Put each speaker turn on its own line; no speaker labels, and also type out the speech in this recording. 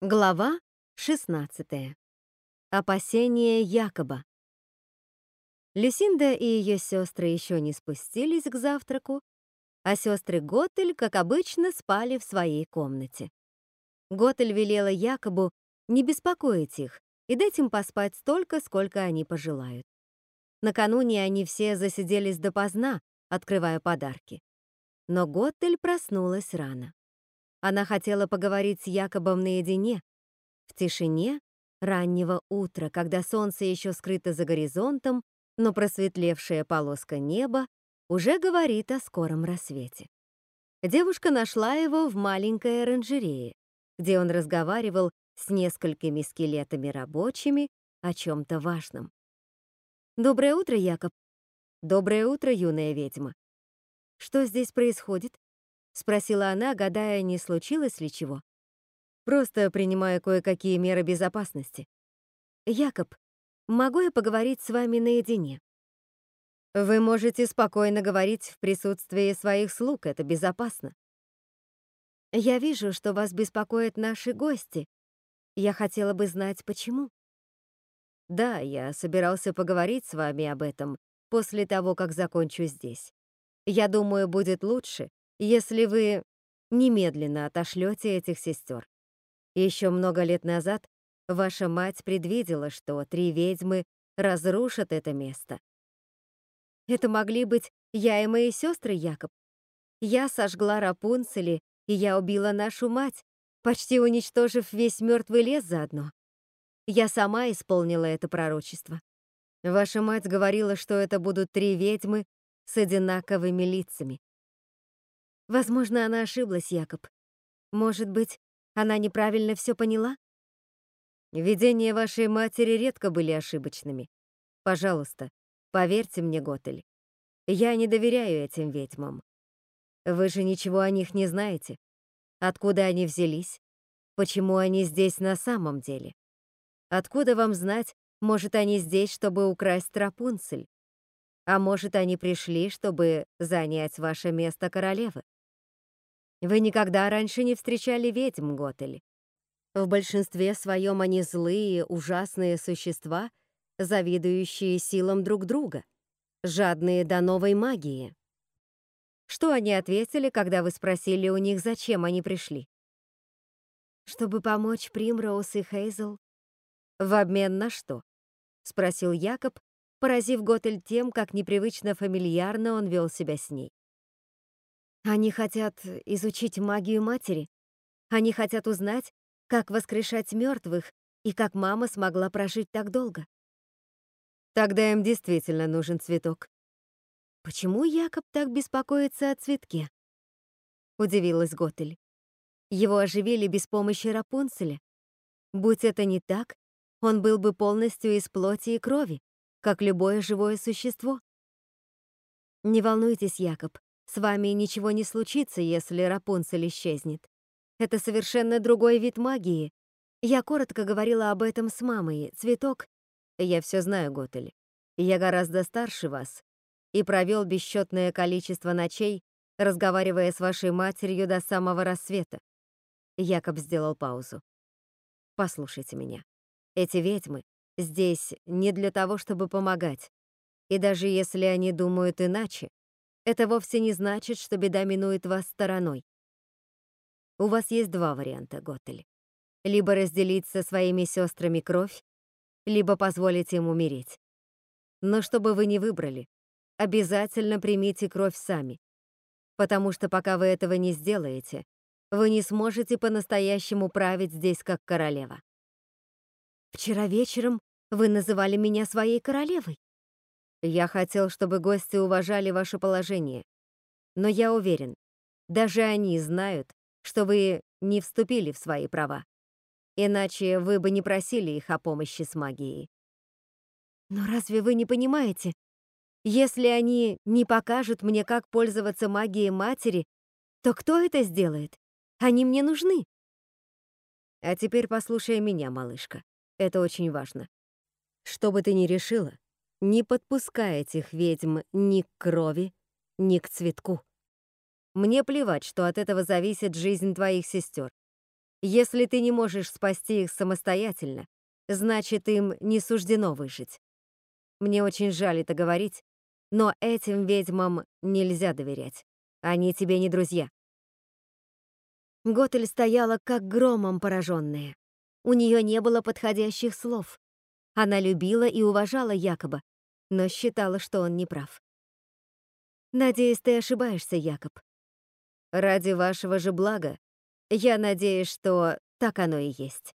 Глава 16. Опасения Якоба. Люсинда и ее сестры еще не спустились к завтраку, а сестры Готель, как обычно, спали в своей комнате. Готель велела Якобу не беспокоить их и дать им поспать столько, сколько они пожелают. Накануне они все засиделись допоздна, открывая подарки. Но Готель проснулась рано. Она хотела поговорить с Якобом наедине, в тишине раннего утра, когда солнце еще скрыто за горизонтом, но просветлевшая полоска неба уже говорит о скором рассвете. Девушка нашла его в маленькой оранжерее, где он разговаривал с несколькими скелетами рабочими о чем-то важном. «Доброе утро, Якоб!» «Доброе утро, юная ведьма!» «Что здесь происходит?» — спросила она, гадая, не случилось ли чего. «Просто принимая кое-какие меры безопасности. Якоб, могу я поговорить с вами наедине?» «Вы можете спокойно говорить в присутствии своих слуг, это безопасно». «Я вижу, что вас беспокоят наши гости. Я хотела бы знать, почему». «Да, я собирался поговорить с вами об этом после того, как закончу здесь. Я думаю, будет лучше, если вы немедленно отошлете этих сестер. Еще много лет назад ваша мать предвидела, что три ведьмы разрушат это место. Это могли быть я и мои сестры, Якоб. Я сожгла Рапунцели, и я убила нашу мать, почти уничтожив весь мертвый лес заодно. Я сама исполнила это пророчество. Ваша мать говорила, что это будут три ведьмы с одинаковыми лицами. Возможно, она ошиблась, Якоб. Может быть, она неправильно все поняла? Видения вашей матери редко были ошибочными. Пожалуйста, поверьте мне, Готель. Я не доверяю этим ведьмам. Вы же ничего о них не знаете. Откуда они взялись? Почему они здесь на самом деле? Откуда вам знать, может, они здесь, чтобы украсть Рапунцель? А может, они пришли, чтобы занять ваше место королевы? Вы никогда раньше не встречали ведьм, Готель. В большинстве своем они злые, ужасные существа, завидующие силам друг друга, жадные до новой магии. Что они ответили, когда вы спросили у них, зачем они пришли? Чтобы помочь Примроуз и Хейзел. В обмен на что? Спросил Якоб, поразив Готель тем, как непривычно фамильярно он вел себя с ней. Они хотят изучить магию матери. Они хотят узнать, как воскрешать мертвых и как мама смогла прожить так долго. Тогда им действительно нужен цветок. Почему Якоб так беспокоится о цветке? Удивилась Готель. Его оживили без помощи Рапунцеля. Будь это не так, он был бы полностью из плоти и крови, как любое живое существо. Не волнуйтесь, Якоб, с вами ничего не случится, если Рапунцель исчезнет. Это совершенно другой вид магии. Я коротко говорила об этом с мамой. Цветок... Я все знаю, Готель. Я гораздо старше вас и провел бесчетное количество ночей, разговаривая с вашей матерью до самого рассвета. Якоб сделал паузу. Послушайте меня. Эти ведьмы здесь не для того, чтобы помогать. И даже если они думают иначе, это вовсе не значит, что беда минует вас стороной. У вас есть два варианта, Готель. Либо разделить со своими сестрами кровь, либо позволить им умереть. Но чтобы вы не выбрали, обязательно примите кровь сами. Потому что пока вы этого не сделаете, вы не сможете по-настоящему править здесь как королева. Вчера вечером вы называли меня своей королевой. Я хотел, чтобы гости уважали ваше положение. Но я уверен, даже они знают, что вы не вступили в свои права. Иначе вы бы не просили их о помощи с магией. Но разве вы не понимаете? Если они не покажут мне, как пользоваться магией матери, то кто это сделает? Они мне нужны. А теперь послушай меня, малышка. Это очень важно. Что бы ты ни решила, не подпускай этих ведьм ни к крови, ни к цветку. Мне плевать, что от этого зависит жизнь твоих сестер. Если ты не можешь спасти их самостоятельно, значит, им не суждено выжить. Мне очень жаль это говорить, но этим ведьмам нельзя доверять. Они тебе не друзья. Готель стояла как громом пораженная. У нее не было подходящих слов. Она любила и уважала Якоба, но считала, что он не прав. «Надеюсь, ты ошибаешься, Якоб. Ради вашего же блага, я надеюсь, что так оно и есть».